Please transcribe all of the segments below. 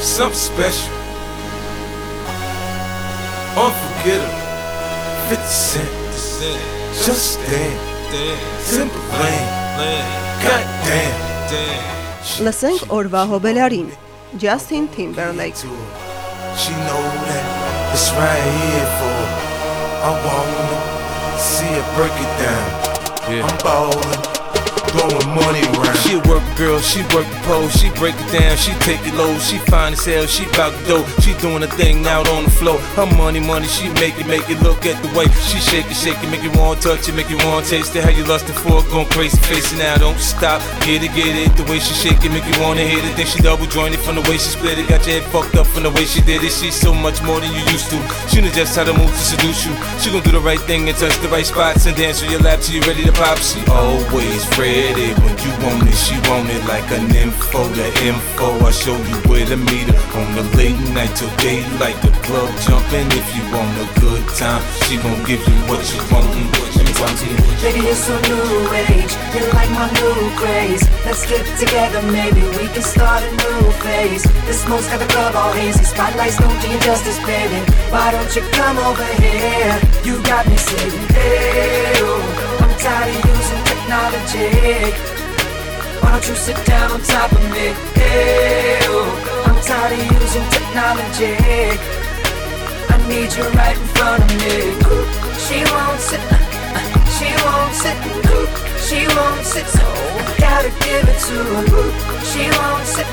something special. Unforgettable. 50 Cent. Just stand. Simple lane. Goddamn. Լսենք օրվա հոբելարին Justin Timberlake She know that it's right here for her. I wanna see her break it down. I'm ballin'. Blowing money around. She a work girl, she work the pole, she break it down, she take it low, she fine as hell, she bout the dough, she doing a thing out on the floor. Her money, money, she make it, make it look at the way she shake it, shake it, make you want touch it, make you want taste it. How you lustin' for it, going crazy, it now, don't stop. Get it, get it, the way she shake it, make you wanna hit it. Then she double jointed from the way she split it, got your head fucked up from the way she did it. She's so much more than you used to. She knows just how to move to seduce you. She gon' do the right thing and touch the right spots and dance on your lap till you ready to pop. She always ready when you want it. She want it like an info, the info. I show you where to meet her on the late night till daylight. The club jumping if you want a good time. She gon' give you what you want, what you want. Baby, you're so new age. You like my new craze. Let's get together, maybe we can start a new phase. The smoke's got the club all hazy. Spotlights don't do you justice, baby. Why don't you come over here? You got me saying, hey, I'm tired of using technology. Why don't you sit down on top of me? Oh, I'm tired of using technology. I need you right in front of me. She won't sit, she won't sit, she won't sit, so I gotta give it to her. She won't sit,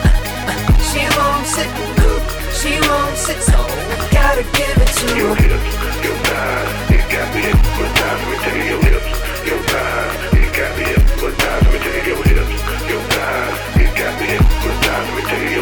she won't sit, she won't sit, so I gotta give it to her. your hips, your thighs, it got me hypnotized. Me you your hips, your thighs, it got me hypnotized. Let me tell you your hips, your thighs, it got me hypnotized. Let me tell you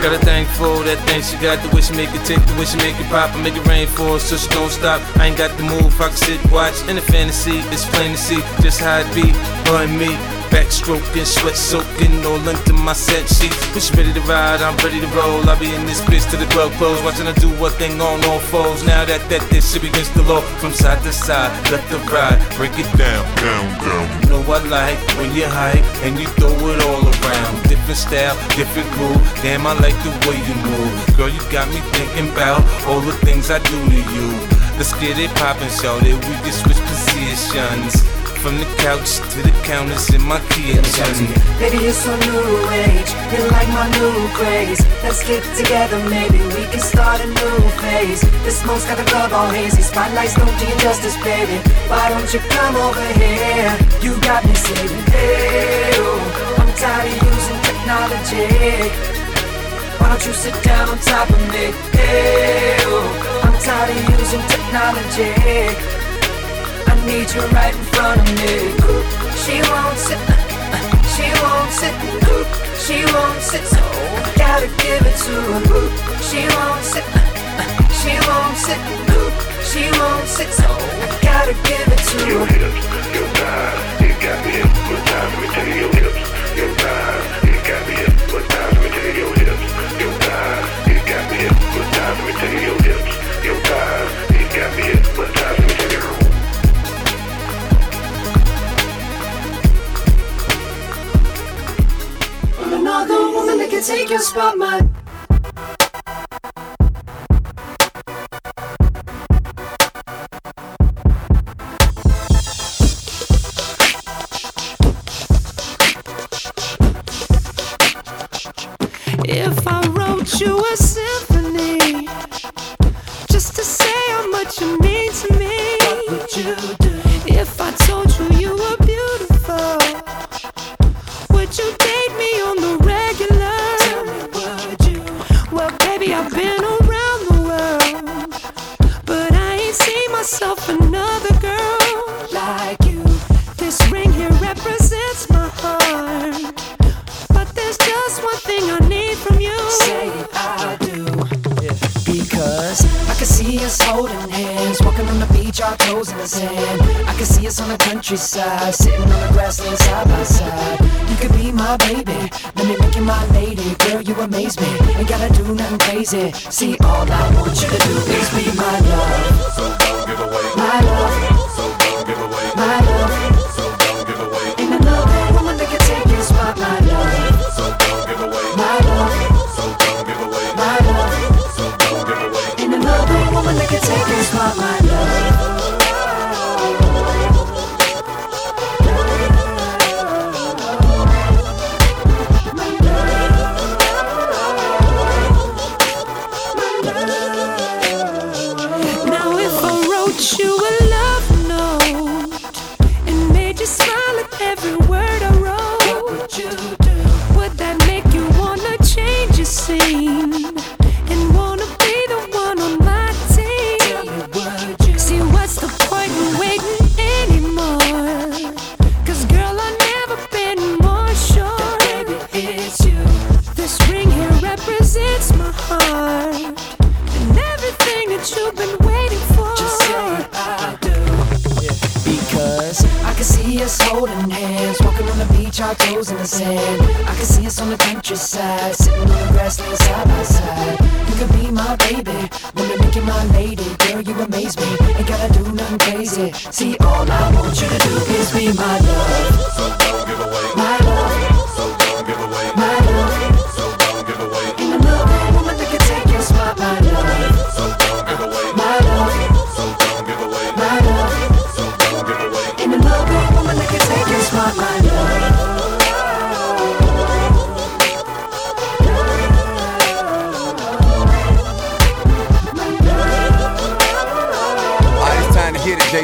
Got a thing for that thing she got, the way she make it tick, the way she make it pop, and make it rain for her, so she don't stop. I ain't got the move, I can sit, watch, in the fantasy, it's plain to see just how it be, her and me. Backstroking, sweat soaking, all into my set sheets. She ready to ride, I'm ready to roll. I'll be in this bitch till the club close, watching her do what thing on all foes. Now that that this shit begins to low, from side to side, let the ride, break it down, down, down. You know I like when you hype and you throw it all around. Different style, different groove. Damn, I like the way you move. Girl, you got me thinking about all the things I do to you. Let's get it poppin', shout it. We can switch positions. From the couch to the counters in my kitchen. Baby, you're so new age. You're like my new craze. Let's get together, maybe we can start a new phase. The smoke's got the club all hazy. Spotlights don't do you justice, baby. Why don't you come over here? You got me saying, hey, I'm tired of using technology. Why don't you sit down on top of me? Hey, I'm tired of using technology. Need you right in front of me. She won't sit, she won't sit, she won't sit, so gotta give it to her. She won't sit, she won't sit, she won't sit, so gotta give it to your her. hips, your thighs, it got me hypnotized. Let me tell you your hips, your thighs, it got me hypnotized. Let me tell you your hips, your thighs, it got me hypnotized. Let me tell you your hips, your thighs, it got me hypnotized. Another woman that can take your spot, my. If I wrote you a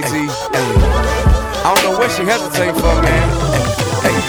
I don't know what she hesitating for, man.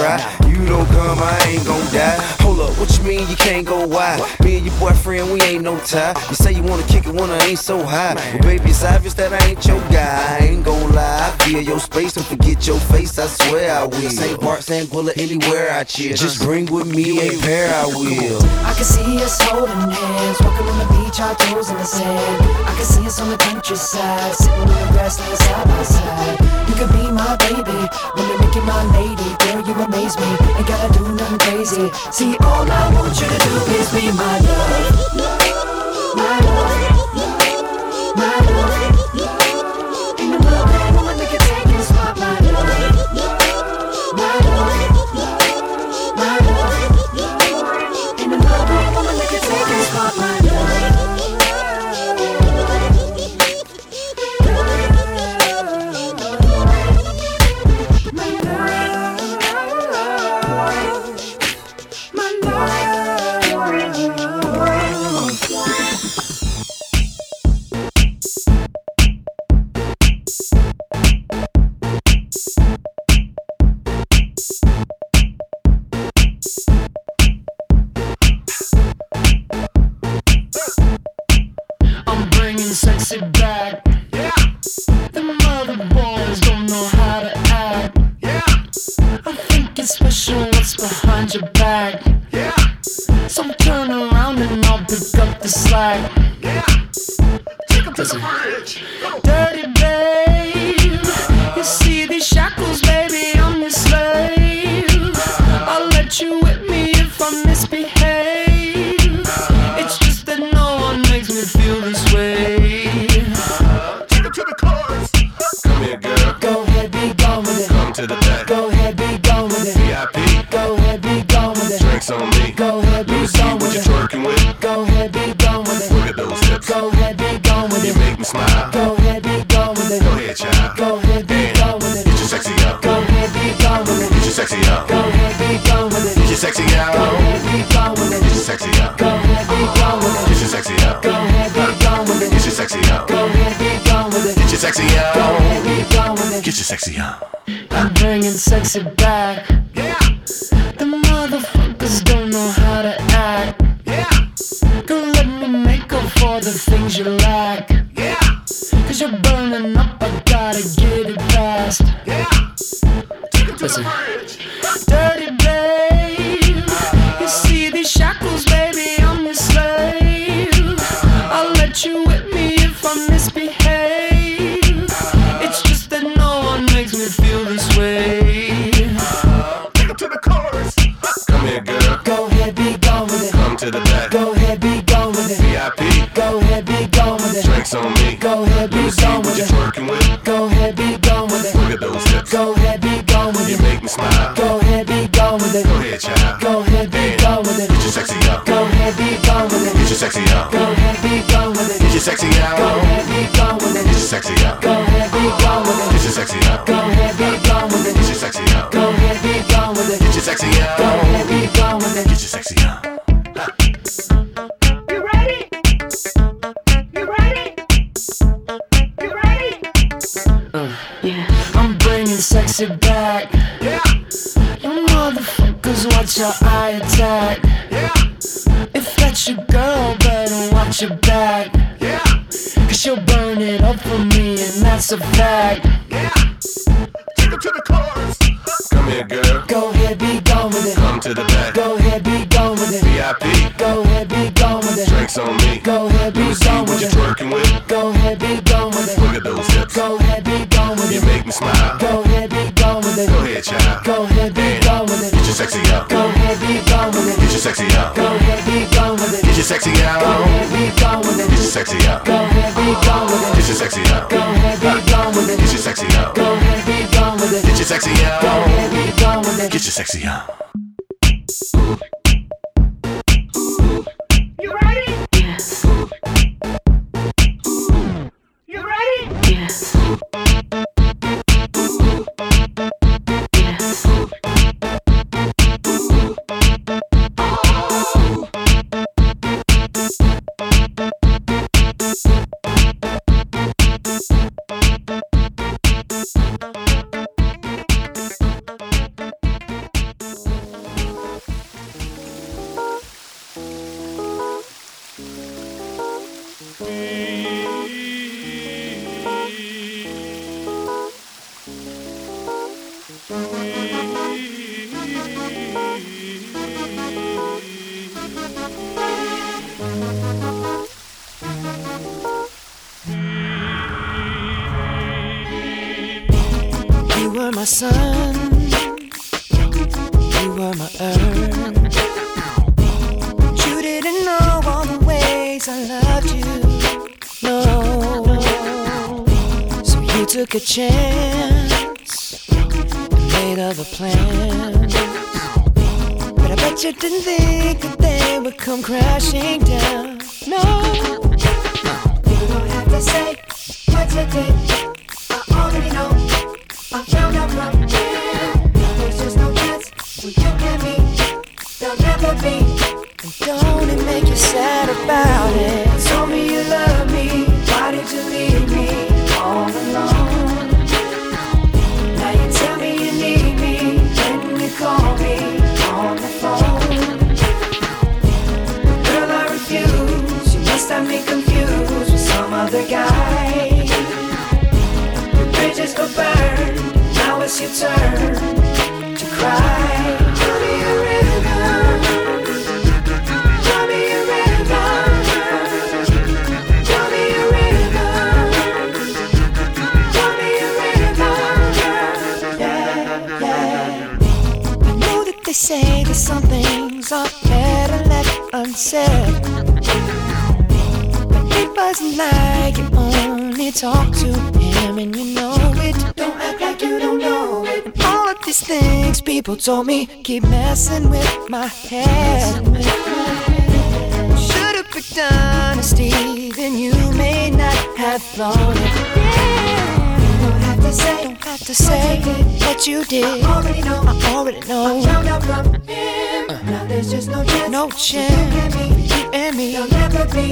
You don't come, I ain't gon' die. Hold up, what you mean you can't go wide? Me and your boyfriend, we ain't no tie. You say you wanna kick it when I ain't so high. Well, baby, it's obvious that I ain't your guy. I ain't gon' lie. I feel your space and forget your face, I swear I will. St. Bart, St. Bullet, anywhere I chill. Just bring with me a pair, I will. I can see us holding hands, walking on the beach, our toes in the sand. I can see us on the countryside, sitting on the grassland side by side. You could be my baby, wanna make you my lady. Girl, you amaze me, ain't gotta do nothing crazy. See, all I want you to do is be my love. My love. Ahead, be gone with it. Look at those hips. Go ahead, be gone with You it. make me smile. Go ahead, be gone with it. Go ahead, child. Go ahead, be And gone with Get your sexy up. Go ahead, be gone with Get your sexy up. Go ahead, be gone with Get it. your sexy Go ahead, be gone with Get your sexy up. Go ahead, be gone with Get it. your sexy up. Go ahead, be gone with Get your sexy up. Go ahead, be gone with it. Get your sexy Go ahead, be gone with it. Get your sexy up. I'm bringing sexy back. Ahead, be gone with Get your sexy Go out. ahead, be gone with Get your sexy up. Go ahead, be gone with Get your sexy up. Go ahead, be gone with Get your sexy up. Go ahead, be gone with Get it. your sexy Go ahead, be gone with Get your sexy up. You ready? You ready? You ready? Uh, I'm bringing sexy back. Yeah. You motherfuckers watch your eye attack. Watch your back. Cause she'll burn it up for me, and that's a fact. Yeah. Take it to the chorus. Come here, girl. Go ahead, be gone with it. Come to the back. Go ahead, be gone with it. VIP. Go ahead, be gone with it. Drinks on me. Go ahead, be gone what with you're it. twerking with. Go ahead, be gone with it. Look at those hips. Go ahead, be gone with You it. make me smile. Go ahead, be gone with it. Go ahead, child. Go ahead, be gone with it. Get your sexy out. Go ahead, be gone with it. Get your sexy out. Go ahead, be gone with it. Get your sexy Go out. ahead, be gone with Get your sexy out. Go ahead, be gone with Get it. your sexy out. Go ahead, be gone with Get your sexy out. Go ahead, be gone with it. Get your sexy Go out. ahead, be gone with it. Get your sexy out. You ready? Yes. You ready? Yes. Yes. Come crashing down. No. You don't have to say what you did. I already know. I. There's just no chance you never be. People told me keep messing with my head. Should've picked honesty, then you may not have thought it. Don't have to say. Don't have to say what you did. I Already know. I already know. Found out from him. Now there's just no chance. No You chance. and me. You and me. Never be.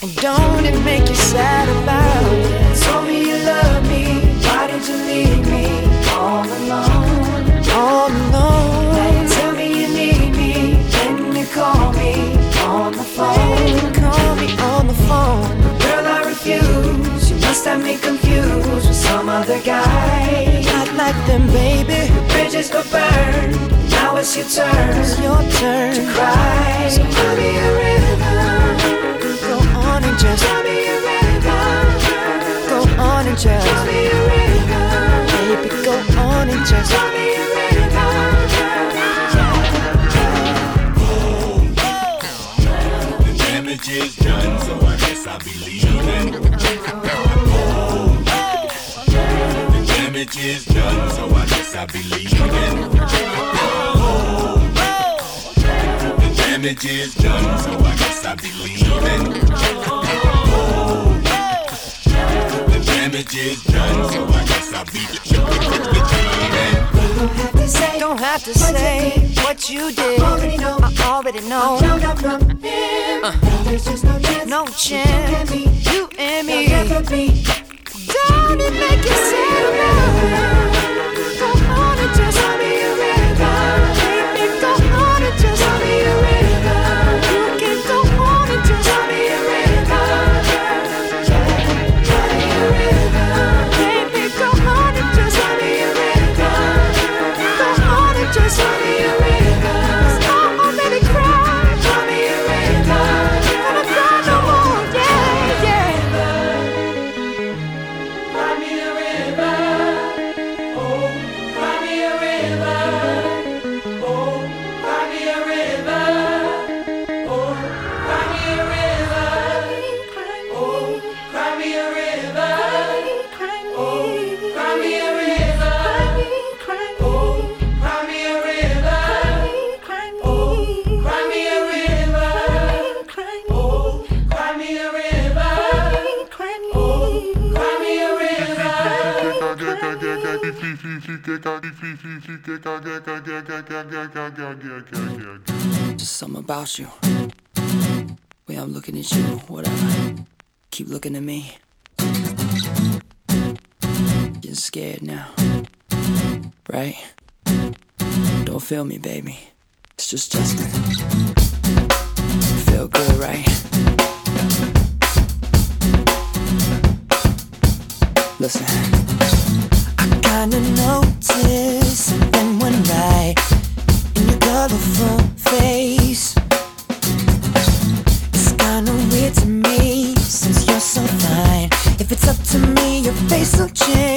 And don't it make you sad about it? Told me you love me. Why did you leave me all alone? All alone. tell me you need me when you call me on the phone. Call me on the phone. Girl, I refuse. You must have me confused with some other guy. Not like them, baby. Bridges go burn. Now it's your turn It's your turn. to cry. So tell me a rhythm. Go on and just, Tell me a rhythm. go on and Tell just, me a rhythm. baby, go on and just. Tell me a rhythm. Is done, so I guess I'll be leaving. The damage is done, so I guess I'll. The damage is done, so I guess I'll be leaving. The damage is done, so I guess I'll be leaving. Don't have to say. Have to say what you did. I Already know. I already know. Found out from him. Now there's just no chance. No You and me. You and me. Don't it make you sad Just something about you. Way I'm looking at you, whatever. Keep looking at me. Getting scared now. Right? Don't feel me, baby. It's just Justin. Feel good, right? Listen. I kinda noticed in your colorful face. It's kinda weird to me since you're so fine. If it's up to me, your face will change.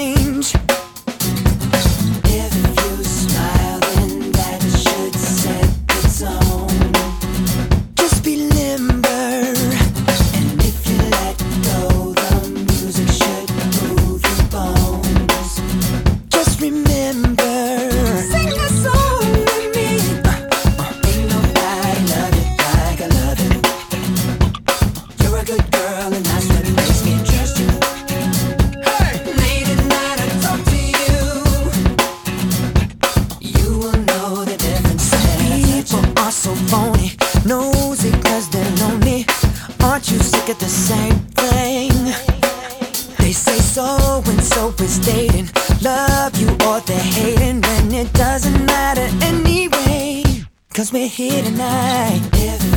Tonight. If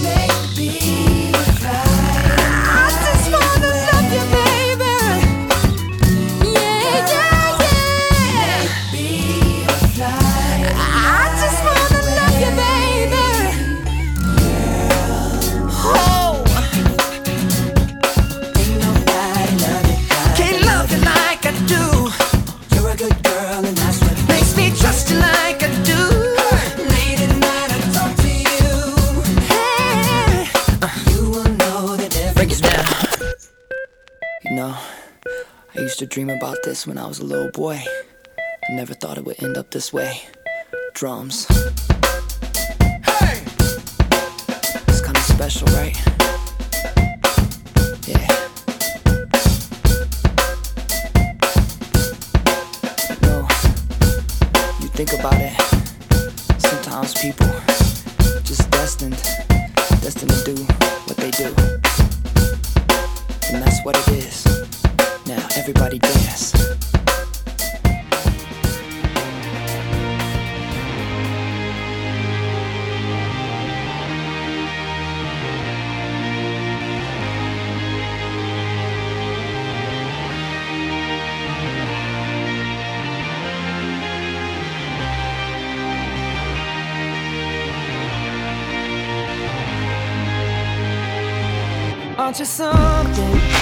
I dream about this when I was a little boy. I never thought it would end up this way. Drums. Hey! It's kinda special, right? Yeah. No, you think about it. Sometimes people just destined, destined to do what they do. And that's what it is. Now, everybody dance. Aren't you something?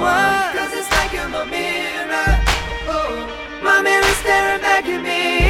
one. Cause it's like I'm a mirror. Oh, my mirror staring back at me.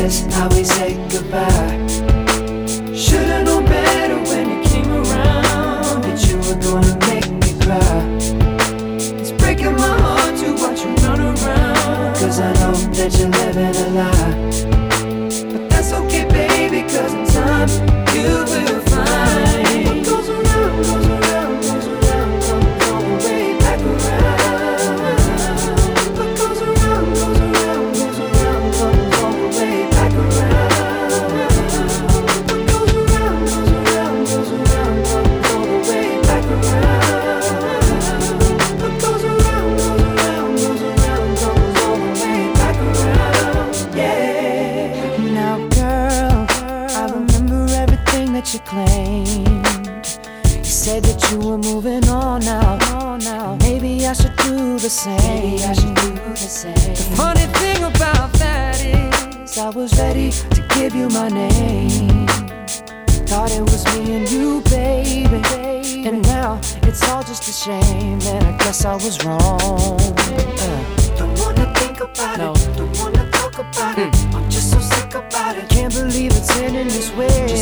This how we say goodbye? Ending this way.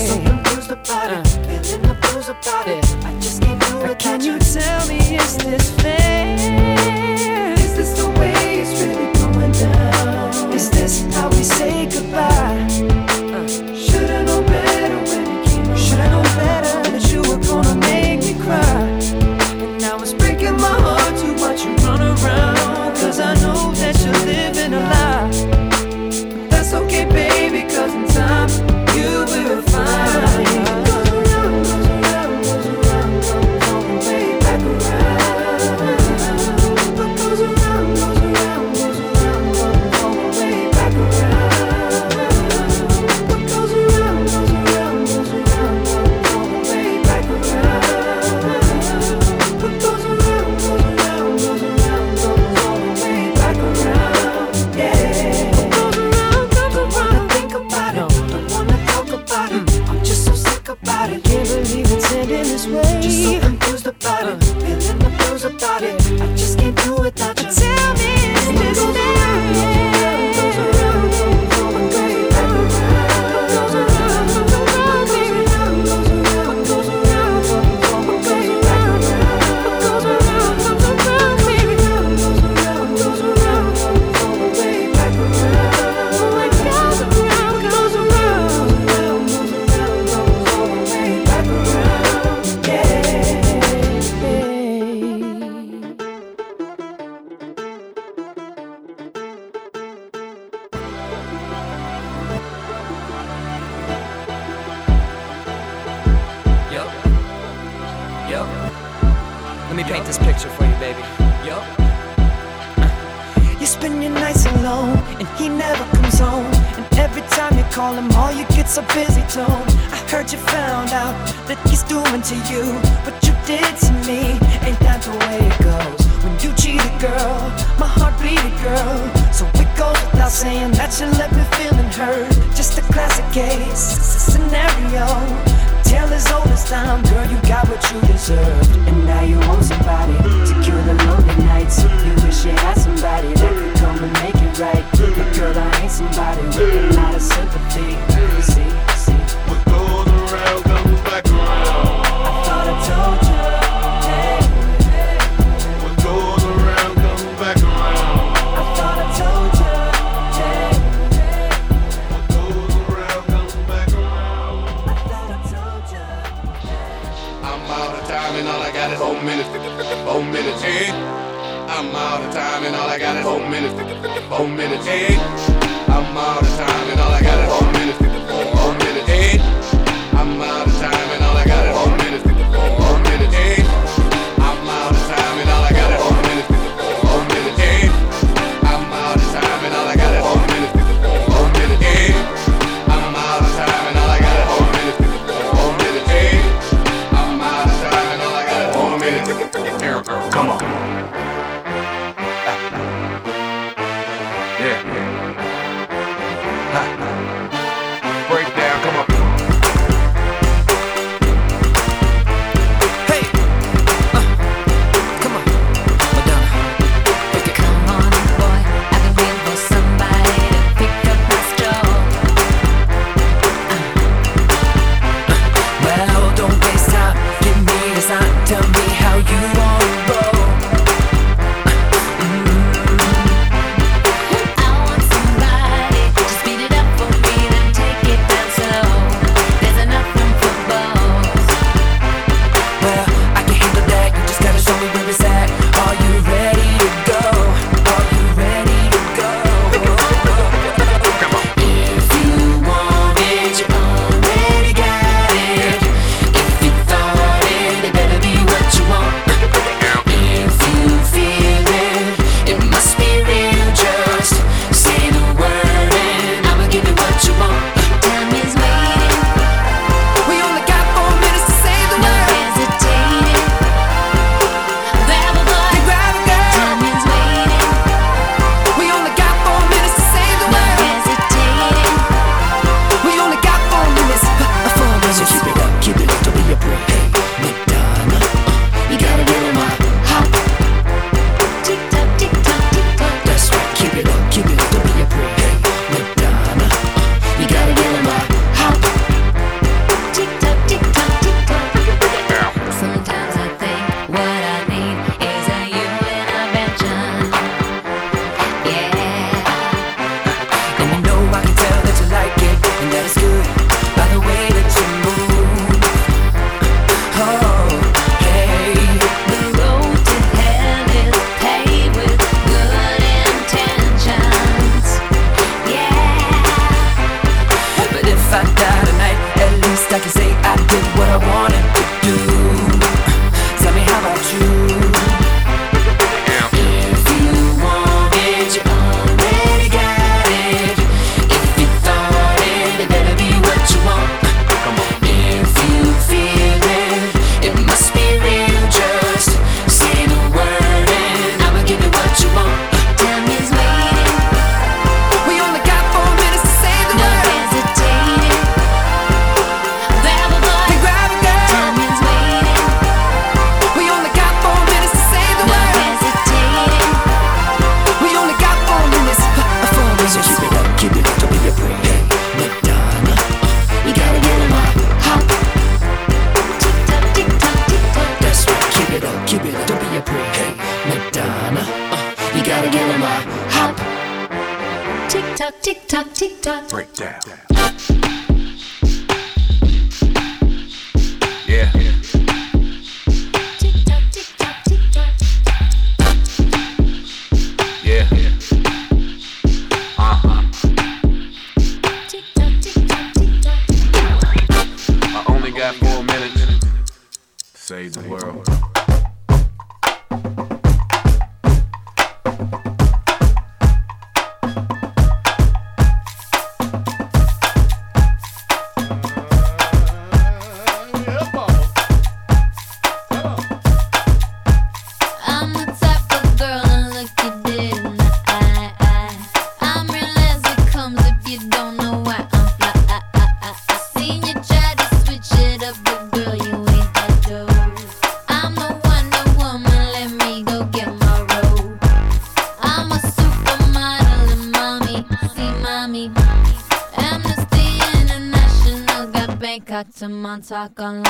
talk on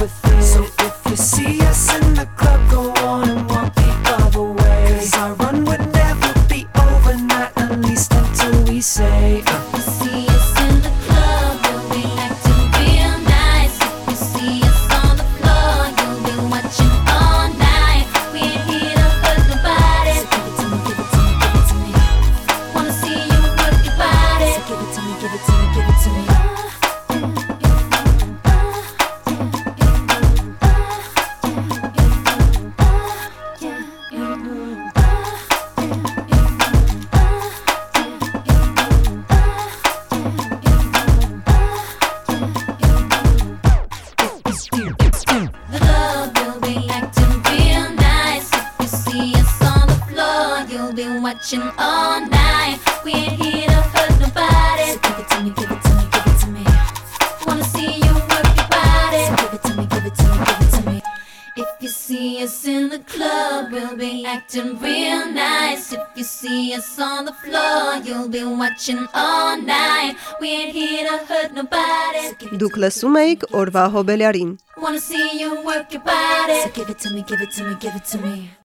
within. So if you see us in the Դուք լսում եք օրվա հոբելյարին։ Wanna see you work your body. So give it to me, give it to me, give it to me.